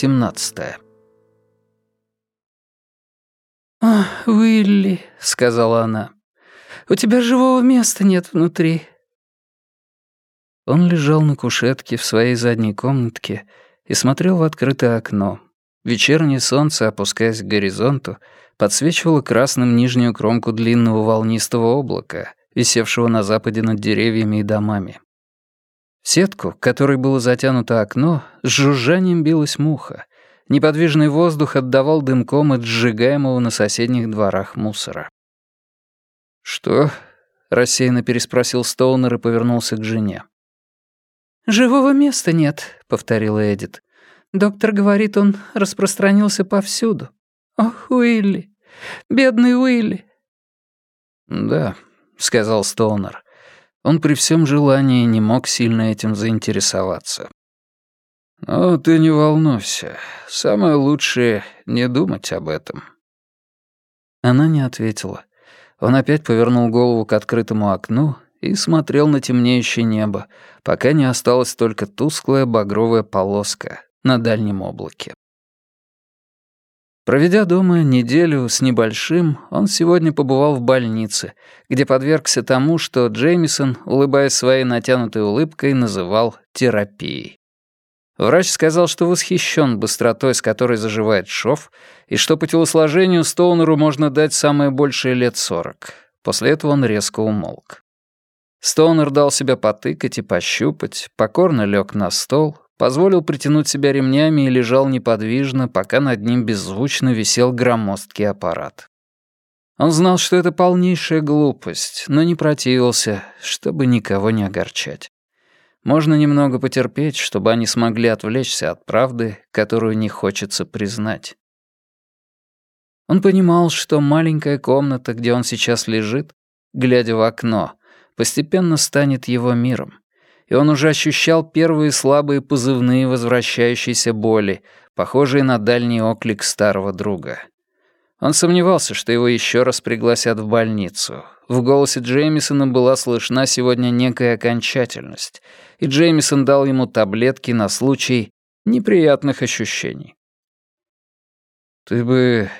17 «О, Уилли», — сказала она, — «у тебя живого места нет внутри». Он лежал на кушетке в своей задней комнатке и смотрел в открытое окно. Вечернее солнце, опускаясь к горизонту, подсвечивало красным нижнюю кромку длинного волнистого облака, висевшего на западе над деревьями и домами. В сетку, которой было затянуто окно, с жужжанием билась муха. Неподвижный воздух отдавал дымком от сжигаемого на соседних дворах мусора. «Что?» — рассеянно переспросил Стоунер и повернулся к жене. «Живого места нет», — повторила Эдит. «Доктор говорит, он распространился повсюду. Ох, Уилли, бедный Уилли». «Да», — сказал Стоунер. Он при всем желании не мог сильно этим заинтересоваться. «Но ты не волнуйся. Самое лучшее — не думать об этом». Она не ответила. Он опять повернул голову к открытому окну и смотрел на темнеющее небо, пока не осталась только тусклая багровая полоска на дальнем облаке. Проведя дома неделю с небольшим, он сегодня побывал в больнице, где подвергся тому, что Джеймисон, улыбаясь своей натянутой улыбкой, называл терапией. Врач сказал, что восхищен быстротой, с которой заживает шов, и что по телосложению Стоунеру можно дать самое большее лет сорок. После этого он резко умолк. Стоунер дал себя потыкать и пощупать, покорно лег на стол, позволил притянуть себя ремнями и лежал неподвижно, пока над ним беззвучно висел громоздкий аппарат. Он знал, что это полнейшая глупость, но не противился, чтобы никого не огорчать. Можно немного потерпеть, чтобы они смогли отвлечься от правды, которую не хочется признать. Он понимал, что маленькая комната, где он сейчас лежит, глядя в окно, постепенно станет его миром. И он уже ощущал первые слабые позывные возвращающейся боли, похожие на дальний оклик старого друга. Он сомневался, что его еще раз пригласят в больницу. В голосе Джеймисона была слышна сегодня некая окончательность, и Джеймисон дал ему таблетки на случай неприятных ощущений. «Ты бы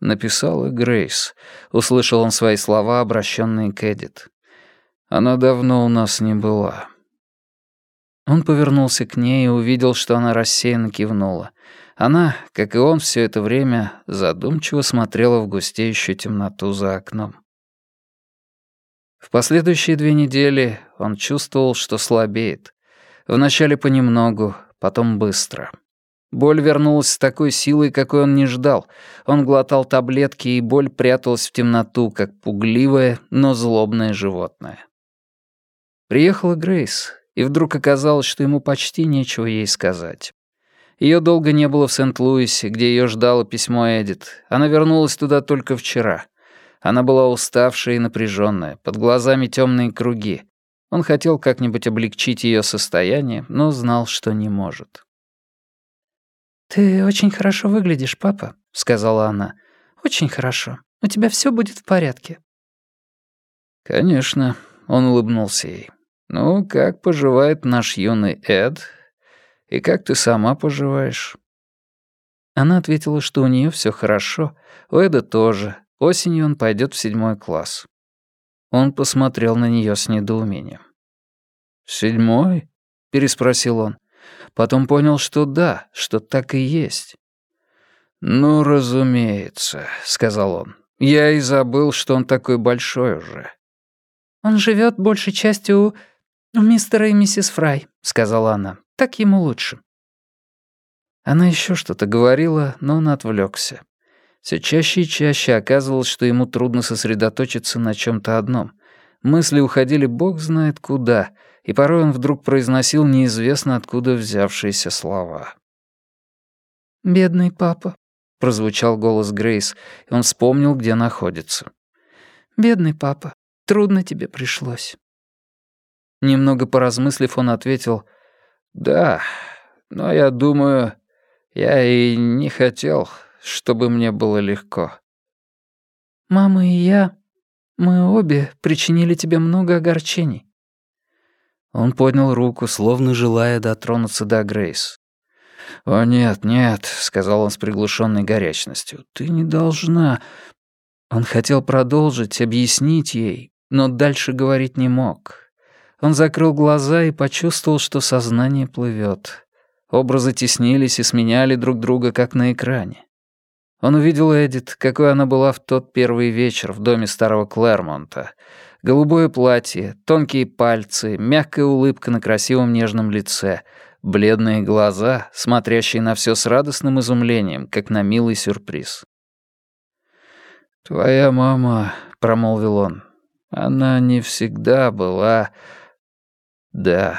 написала Грейс», — услышал он свои слова, обращенные к Эдит. Она давно у нас не была». Он повернулся к ней и увидел, что она рассеянно кивнула. Она, как и он все это время, задумчиво смотрела в густеющую темноту за окном. В последующие две недели он чувствовал, что слабеет. Вначале понемногу, потом быстро. Боль вернулась с такой силой, какой он не ждал. Он глотал таблетки, и боль пряталась в темноту, как пугливое, но злобное животное. Приехала Грейс, и вдруг оказалось, что ему почти нечего ей сказать. Ее долго не было в Сент-Луисе, где ее ждало письмо Эдит. Она вернулась туда только вчера. Она была уставшая и напряженная, под глазами темные круги. Он хотел как-нибудь облегчить ее состояние, но знал, что не может. «Ты очень хорошо выглядишь, папа», — сказала она. «Очень хорошо. У тебя все будет в порядке». «Конечно», — он улыбнулся ей. «Ну, как поживает наш юный Эд? И как ты сама поживаешь?» Она ответила, что у нее все хорошо, у Эда тоже. Осенью он пойдет в седьмой класс. Он посмотрел на нее с недоумением. «Седьмой?» — переспросил он. Потом понял, что да, что так и есть. «Ну, разумеется», — сказал он. «Я и забыл, что он такой большой уже». «Он живет большей частью «У мистера и миссис Фрай», — сказала она. «Так ему лучше». Она еще что-то говорила, но он отвлекся. Все чаще и чаще оказывалось, что ему трудно сосредоточиться на чем то одном. Мысли уходили бог знает куда, и порой он вдруг произносил неизвестно откуда взявшиеся слова. «Бедный папа», — прозвучал голос Грейс, и он вспомнил, где находится. «Бедный папа, трудно тебе пришлось». Немного поразмыслив, он ответил, «Да, но я думаю, я и не хотел, чтобы мне было легко». «Мама и я, мы обе причинили тебе много огорчений». Он поднял руку, словно желая дотронуться до Грейс. «О, нет, нет», — сказал он с приглушенной горячностью, — «ты не должна...» Он хотел продолжить, объяснить ей, но дальше говорить не мог. Он закрыл глаза и почувствовал, что сознание плывет. Образы теснились и сменяли друг друга, как на экране. Он увидел Эдит, какой она была в тот первый вечер в доме старого Клэрмонта. Голубое платье, тонкие пальцы, мягкая улыбка на красивом нежном лице — бледные глаза, смотрящие на все с радостным изумлением, как на милый сюрприз. «Твоя мама», — промолвил он, — «она не всегда была...» «Да,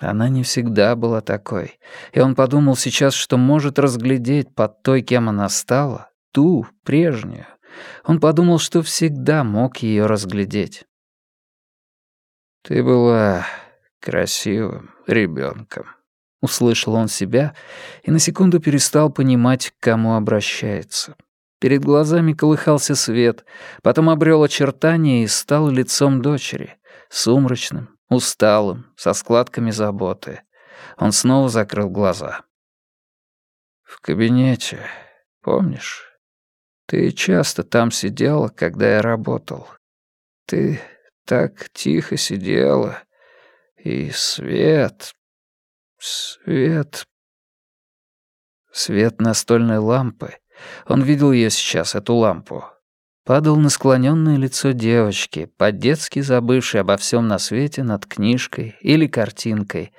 она не всегда была такой». И он подумал сейчас, что может разглядеть под той, кем она стала, ту, прежнюю. Он подумал, что всегда мог ее разглядеть. «Ты была красивым ребенком. Услышал он себя и на секунду перестал понимать, к кому обращается. Перед глазами колыхался свет, потом обрел очертания и стал лицом дочери, сумрачным, усталым, со складками заботы. Он снова закрыл глаза. «В кабинете, помнишь? Ты часто там сидела, когда я работал. Ты так тихо сидела, и свет, Свет. Свет настольной лампы. Он видел ее сейчас, эту лампу. Падал на склоненное лицо девочки, по-детски забывшей обо всем на свете над книжкой или картинкой,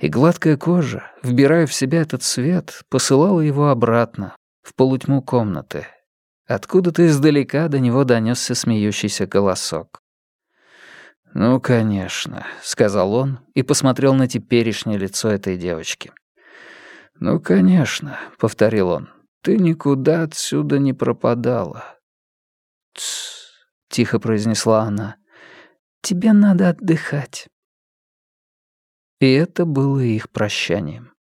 и гладкая кожа, вбирая в себя этот свет, посылала его обратно, в полутьму комнаты. Откуда-то издалека до него донесся смеющийся голосок. «Ну, конечно», — сказал он и посмотрел на теперешнее лицо этой девочки. «Ну, конечно», — повторил он, — «ты никуда отсюда не пропадала». Тихо произнесла она, — «тебе надо отдыхать». И это было их прощанием.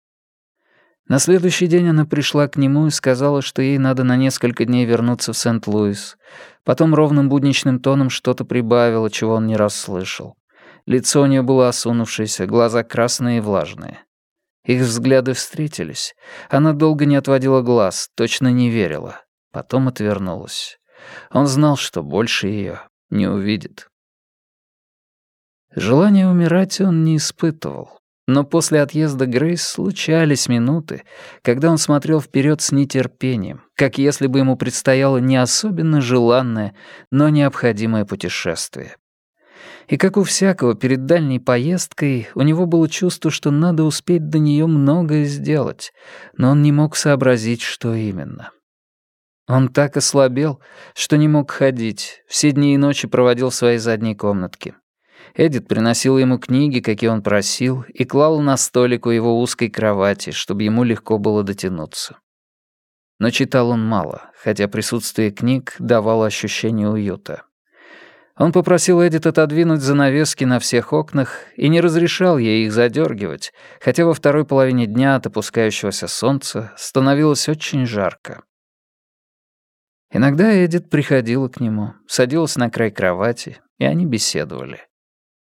На следующий день она пришла к нему и сказала, что ей надо на несколько дней вернуться в Сент-Луис. Потом ровным будничным тоном что-то прибавила, чего он не расслышал. Лицо у нее было осунувшееся, глаза красные и влажные. Их взгляды встретились. Она долго не отводила глаз, точно не верила. Потом отвернулась. Он знал, что больше ее не увидит. Желания умирать он не испытывал. Но после отъезда Грейс случались минуты, когда он смотрел вперед с нетерпением, как если бы ему предстояло не особенно желанное, но необходимое путешествие. И как у всякого перед дальней поездкой, у него было чувство, что надо успеть до нее многое сделать, но он не мог сообразить, что именно. Он так ослабел, что не мог ходить, все дни и ночи проводил в своей задней комнатке. Эдит приносила ему книги, какие он просил, и клала на столик у его узкой кровати, чтобы ему легко было дотянуться. Но читал он мало, хотя присутствие книг давало ощущение уюта. Он попросил Эдит отодвинуть занавески на всех окнах и не разрешал ей их задергивать, хотя во второй половине дня от опускающегося солнца становилось очень жарко. Иногда Эдит приходила к нему, садилась на край кровати, и они беседовали.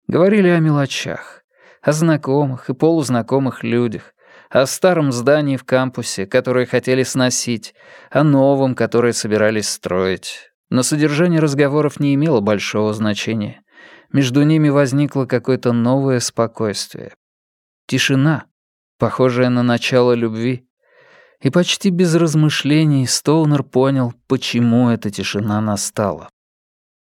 Говорили о мелочах, о знакомых и полузнакомых людях, о старом здании в кампусе, которое хотели сносить, о новом, которое собирались строить. Но содержание разговоров не имело большого значения. Между ними возникло какое-то новое спокойствие. Тишина, похожая на начало любви. И почти без размышлений Стоунер понял, почему эта тишина настала.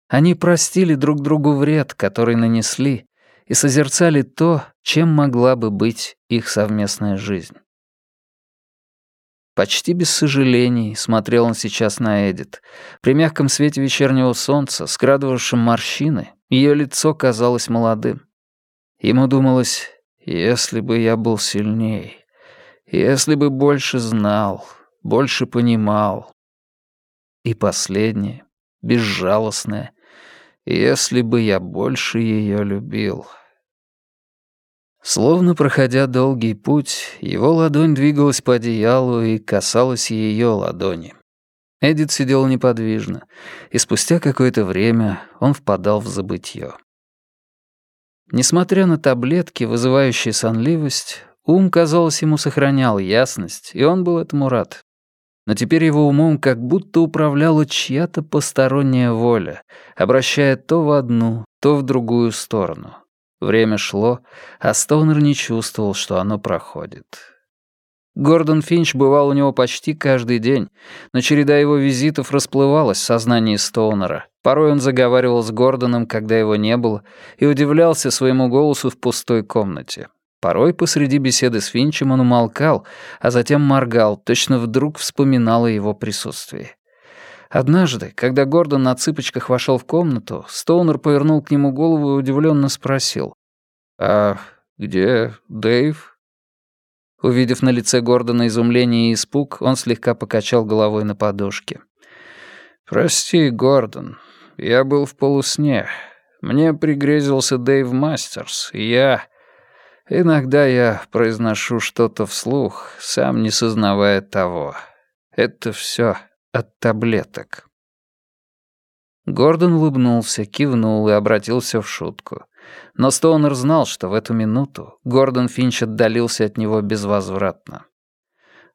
Они простили друг другу вред, который нанесли, и созерцали то, чем могла бы быть их совместная жизнь. Почти без сожалений смотрел он сейчас на Эдит. При мягком свете вечернего солнца, скрадывавшем морщины, ее лицо казалось молодым. Ему думалось, если бы я был сильней, если бы больше знал, больше понимал. И последнее, безжалостное, если бы я больше ее любил. Словно проходя долгий путь, его ладонь двигалась по одеялу и касалась ее ладони. Эдит сидел неподвижно, и спустя какое-то время он впадал в забытье. Несмотря на таблетки, вызывающие сонливость, Ум, казалось, ему сохранял ясность, и он был этому рад. Но теперь его умом как будто управляла чья-то посторонняя воля, обращая то в одну, то в другую сторону. Время шло, а Стоунер не чувствовал, что оно проходит. Гордон Финч бывал у него почти каждый день, но череда его визитов расплывалась в сознании Стоунера. Порой он заговаривал с Гордоном, когда его не было, и удивлялся своему голосу в пустой комнате. Порой посреди беседы с Финчем он умолкал, а затем моргал, точно вдруг вспоминал о его присутствии. Однажды, когда Гордон на цыпочках вошел в комнату, Стоунер повернул к нему голову и удивленно спросил. «А где Дэйв?» Увидев на лице Гордона изумление и испуг, он слегка покачал головой на подушке. «Прости, Гордон, я был в полусне. Мне пригрезился Дэйв Мастерс, и я...» Иногда я произношу что-то вслух, сам не сознавая того. Это все от таблеток. Гордон улыбнулся, кивнул и обратился в шутку. Но Стоунер знал, что в эту минуту Гордон Финч отдалился от него безвозвратно.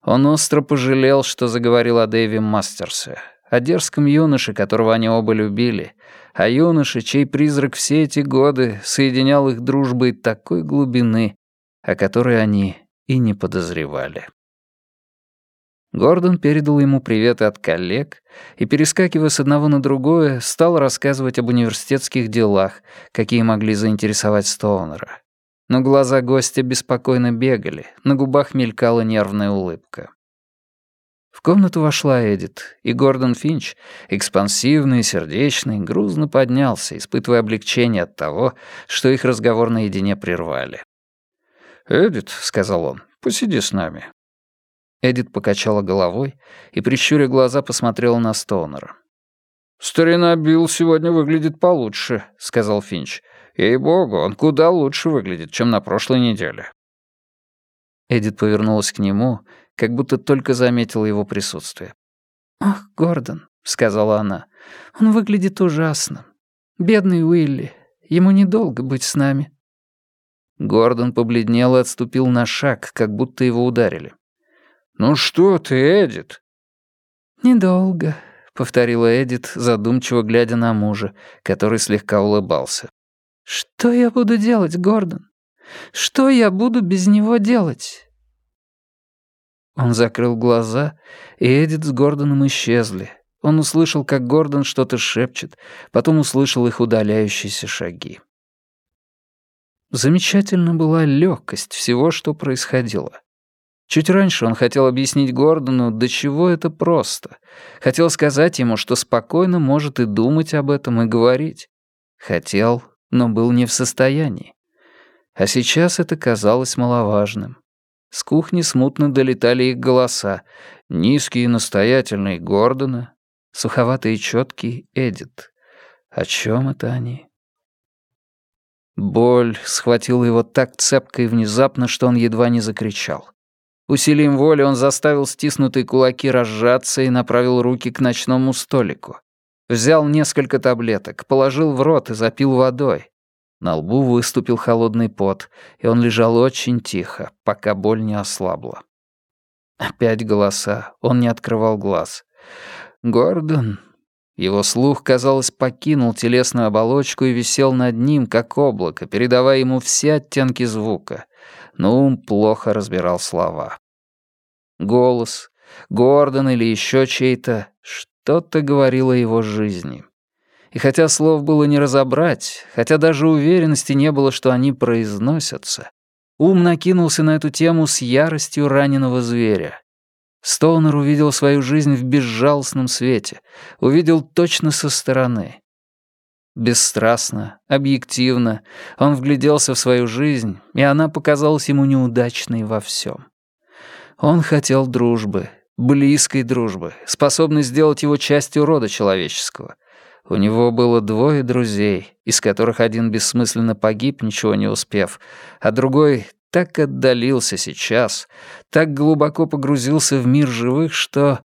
Он остро пожалел, что заговорил о Дэйве Мастерсе, о дерзком юноше, которого они оба любили, о юноше, чей призрак все эти годы соединял их дружбой такой глубины, о которой они и не подозревали. Гордон передал ему приветы от коллег и, перескакивая с одного на другое, стал рассказывать об университетских делах, какие могли заинтересовать Стоунера. Но глаза гостя беспокойно бегали, на губах мелькала нервная улыбка. В комнату вошла Эдит, и Гордон Финч, экспансивный, сердечный, грузно поднялся, испытывая облегчение от того, что их разговор наедине прервали. «Эдит», — сказал он, — «посиди с нами». Эдит покачала головой и, прищуря глаза, посмотрела на Стоунера. «Старина Билл сегодня выглядит получше», — сказал Финч. «Ей-богу, он куда лучше выглядит, чем на прошлой неделе». Эдит повернулась к нему как будто только заметила его присутствие. «Ах, Гордон», — сказала она, — «он выглядит ужасно. Бедный Уилли, ему недолго быть с нами». Гордон побледнел и отступил на шаг, как будто его ударили. «Ну что ты, Эдит?» «Недолго», — повторила Эдит, задумчиво глядя на мужа, который слегка улыбался. «Что я буду делать, Гордон? Что я буду без него делать?» Он закрыл глаза, и Эдит с Гордоном исчезли. Он услышал, как Гордон что-то шепчет, потом услышал их удаляющиеся шаги. Замечательна была легкость всего, что происходило. Чуть раньше он хотел объяснить Гордону, до чего это просто. Хотел сказать ему, что спокойно может и думать об этом, и говорить. Хотел, но был не в состоянии. А сейчас это казалось маловажным. С кухни смутно долетали их голоса. Низкий и настоятельный Гордона, суховатый и чёткий Эдит. О чём это они? Боль схватила его так цепко и внезапно, что он едва не закричал. Усилием воли он заставил стиснутые кулаки разжаться и направил руки к ночному столику. Взял несколько таблеток, положил в рот и запил водой. На лбу выступил холодный пот, и он лежал очень тихо, пока боль не ослабла. Опять голоса, он не открывал глаз. «Гордон...» Его слух, казалось, покинул телесную оболочку и висел над ним, как облако, передавая ему все оттенки звука. Но ум плохо разбирал слова. Голос, Гордон или еще чей-то, что-то говорило его жизни. И хотя слов было не разобрать, хотя даже уверенности не было, что они произносятся, ум накинулся на эту тему с яростью раненого зверя. Стоунер увидел свою жизнь в безжалостном свете, увидел точно со стороны. Бесстрастно, объективно, он вгляделся в свою жизнь, и она показалась ему неудачной во всем. Он хотел дружбы, близкой дружбы, способной сделать его частью рода человеческого — у него было двое друзей, из которых один бессмысленно погиб, ничего не успев, а другой так отдалился сейчас, так глубоко погрузился в мир живых, что...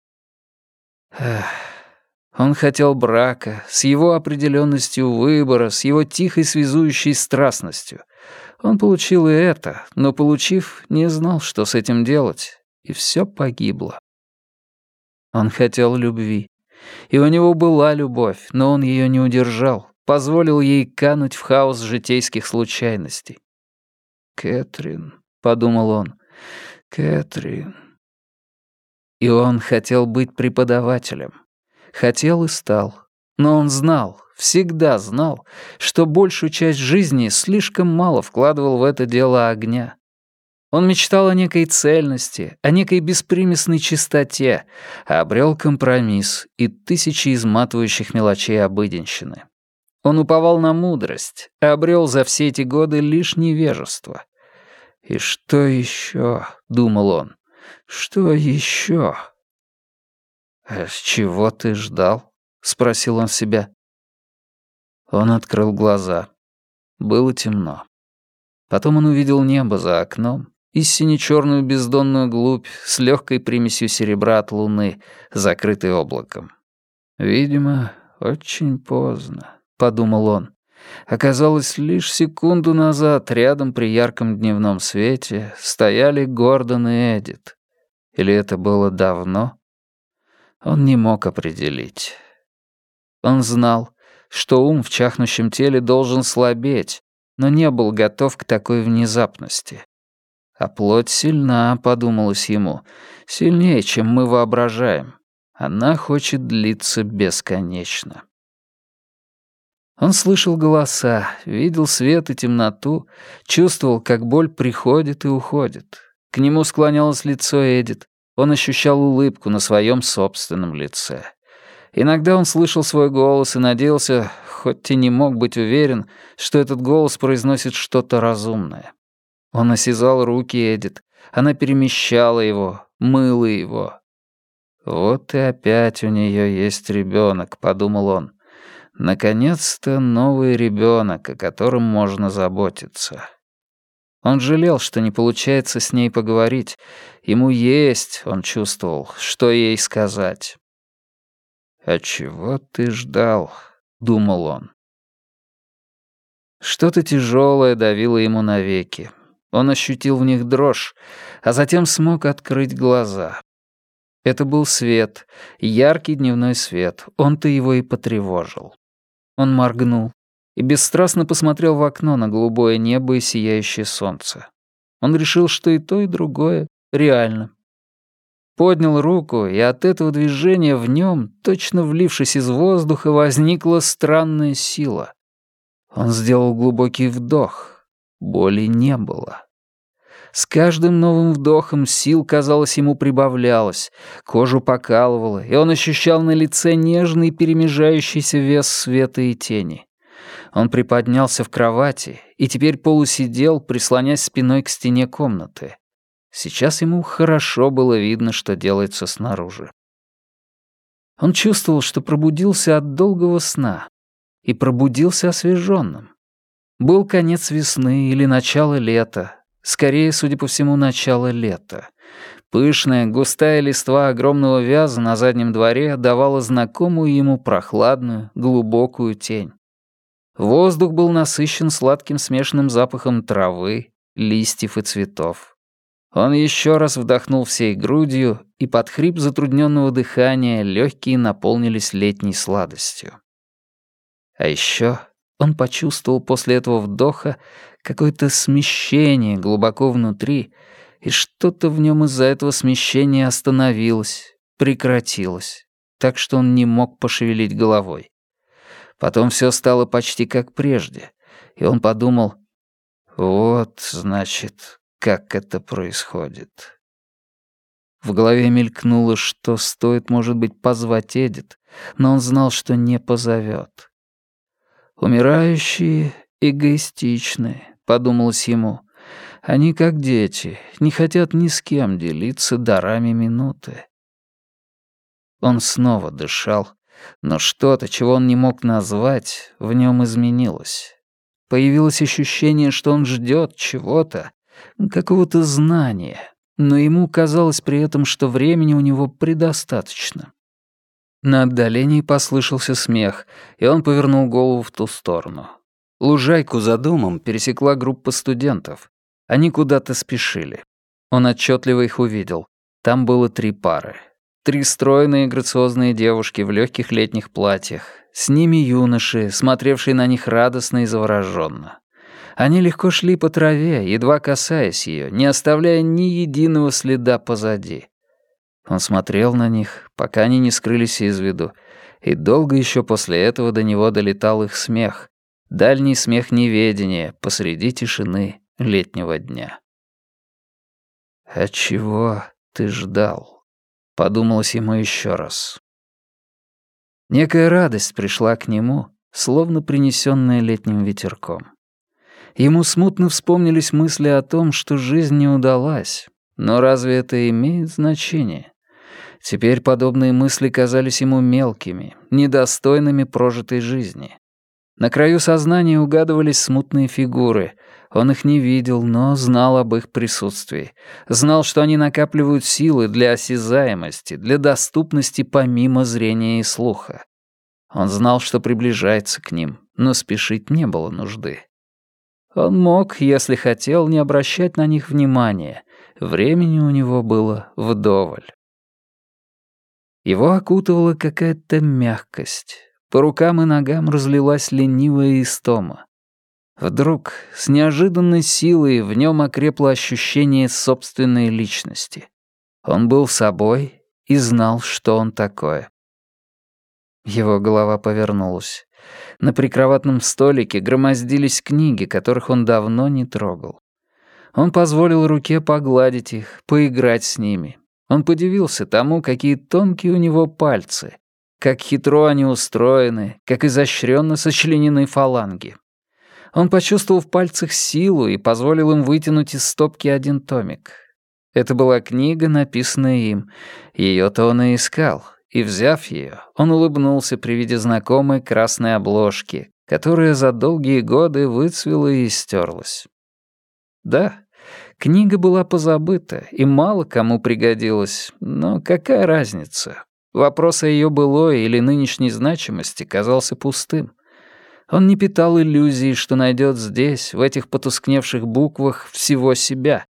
Эх, он хотел брака, с его определенностью выбора, с его тихой связующей страстностью. Он получил и это, но, получив, не знал, что с этим делать, и все погибло. Он хотел любви. И у него была любовь, но он ее не удержал, позволил ей кануть в хаос житейских случайностей. «Кэтрин», — подумал он, — «Кэтрин». И он хотел быть преподавателем. Хотел и стал. Но он знал, всегда знал, что большую часть жизни слишком мало вкладывал в это дело огня. Он мечтал о некой цельности, о некой беспримесной чистоте, а обрел компромисс и тысячи изматывающих мелочей обыденщины. Он уповал на мудрость, а обрел за все эти годы лишь невежество. «И что еще?» — думал он. «Что еще?» «А чего ты ждал?» — спросил он себя. Он открыл глаза. Было темно. Потом он увидел небо за окном и сине-черную бездонную глубь с легкой примесью серебра от луны, закрытой облаком. «Видимо, очень поздно», — подумал он. Оказалось, лишь секунду назад рядом при ярком дневном свете стояли Гордон и Эдит. Или это было давно? Он не мог определить. Он знал, что ум в чахнущем теле должен слабеть, но не был готов к такой внезапности. А плоть сильна, подумалось ему, сильнее, чем мы воображаем. Она хочет длиться бесконечно. Он слышал голоса, видел свет и темноту, чувствовал, как боль приходит и уходит. К нему склонялось лицо Эдит. Он ощущал улыбку на своем собственном лице. Иногда он слышал свой голос и надеялся, хоть и не мог быть уверен, что этот голос произносит что-то разумное. Он осязал руки Эдит. Она перемещала его, мыла его. «Вот и опять у нее есть ребенок», — подумал он. «Наконец-то новый ребенок, о котором можно заботиться». Он жалел, что не получается с ней поговорить. Ему есть, он чувствовал, что ей сказать. «А чего ты ждал?» — думал он. Что-то тяжелое давило ему навеки. Он ощутил в них дрожь, а затем смог открыть глаза. Это был свет, яркий дневной свет, он-то его и потревожил. Он моргнул и бесстрастно посмотрел в окно на голубое небо и сияющее солнце. Он решил, что и то, и другое реально. Поднял руку, и от этого движения в нем, точно влившись из воздуха, возникла странная сила. Он сделал глубокий вдох. Боли не было. С каждым новым вдохом сил, казалось, ему прибавлялось, кожу покалывало, и он ощущал на лице нежный перемежающийся вес света и тени. Он приподнялся в кровати и теперь полусидел, прислонясь спиной к стене комнаты. Сейчас ему хорошо было видно, что делается снаружи. Он чувствовал, что пробудился от долгого сна и пробудился освеженным. Был конец весны или начало лета, Скорее, судя по всему, начало лета. Пышная, густая листва огромного вяза на заднем дворе давала знакомую ему прохладную, глубокую тень. Воздух был насыщен сладким смешанным запахом травы, листьев и цветов. Он еще раз вдохнул всей грудью, и под хрип затрудненного дыхания легкие наполнились летней сладостью. А еще он почувствовал после этого вдоха, какое-то смещение глубоко внутри, и что-то в нем из-за этого смещения остановилось, прекратилось, так что он не мог пошевелить головой. Потом все стало почти как прежде, и он подумал, вот, значит, как это происходит. В голове мелькнуло, что стоит, может быть, позвать Эдит, но он знал, что не позовет. Умирающие эгоистичны, — подумалось ему. «Они как дети, не хотят ни с кем делиться дарами минуты». Он снова дышал, но что-то, чего он не мог назвать, в нем изменилось. Появилось ощущение, что он ждет чего-то, какого-то знания, но ему казалось при этом, что времени у него предостаточно. На отдалении послышался смех, и он повернул голову в ту сторону. Лужайку за домом пересекла группа студентов. Они куда-то спешили. Он отчетливо их увидел. Там было три пары. Три стройные грациозные девушки в легких летних платьях. С ними юноши, смотревшие на них радостно и завороженно. Они легко шли по траве, едва касаясь ее, не оставляя ни единого следа позади. Он смотрел на них, пока они не скрылись из виду, и долго еще после этого до него долетал их смех, дальний смех неведения посреди тишины летнего дня. «А чего ты ждал?» — подумалось ему еще раз. Некая радость пришла к нему, словно принесенная летним ветерком. Ему смутно вспомнились мысли о том, что жизнь не удалась. Но разве это имеет значение? Теперь подобные мысли казались ему мелкими, недостойными прожитой жизни. На краю сознания угадывались смутные фигуры. Он их не видел, но знал об их присутствии. Знал, что они накапливают силы для осязаемости, для доступности помимо зрения и слуха. Он знал, что приближается к ним, но спешить не было нужды. Он мог, если хотел, не обращать на них внимания. Времени у него было вдоволь. Его окутывала какая-то мягкость. По рукам и ногам разлилась ленивая истома. Вдруг, с неожиданной силой, в нем окрепло ощущение собственной личности. Он был собой и знал, что он такое. Его голова повернулась. На прикроватном столике громоздились книги, которых он давно не трогал. Он позволил руке погладить их, поиграть с ними. Он подивился тому, какие тонкие у него пальцы, как хитро они устроены, как изощренно сочленены фаланги. Он почувствовал в пальцах силу и позволил им вытянуть из стопки один томик. Это была книга, написанная им. Ее-то он и искал. И, взяв ее, он улыбнулся при виде знакомой красной обложки, которая за долгие годы выцвела и стерлась. Да, книга была позабыта и мало кому пригодилась, но какая разница? Вопрос о ее былой или нынешней значимости казался пустым. Он не питал иллюзий, что найдет здесь, в этих потускневших буквах, всего себя,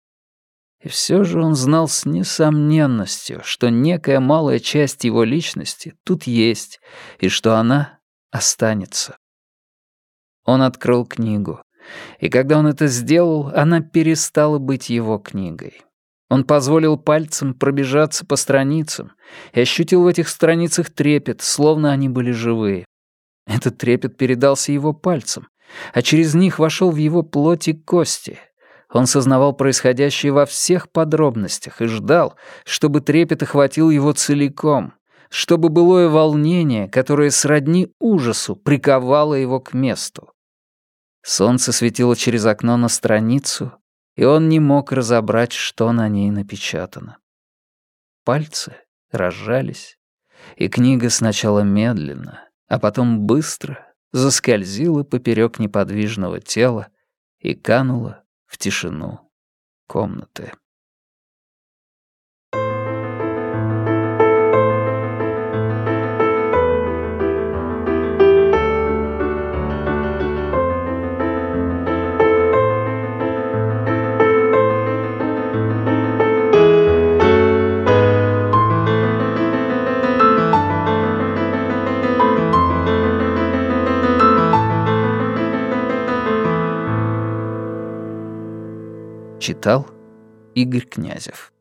и все же он знал с несомненностью, что некая малая часть его личности тут есть, и что она останется. Он открыл книгу, и когда он это сделал, она перестала быть его книгой. Он позволил пальцем пробежаться по страницам и ощутил в этих страницах трепет, словно они были живые. Этот трепет передался его пальцам, а через них вошел в его плоть и кости — он сознавал происходящее во всех подробностях и ждал, чтобы трепет охватил его целиком, чтобы былое волнение, которое сродни ужасу, приковало его к месту. Солнце светило через окно на страницу, и он не мог разобрать, что на ней напечатано. Пальцы разжались, и книга сначала медленно, а потом быстро заскользила поперек неподвижного тела и канула в тишину комнаты. Читал Игорь Князев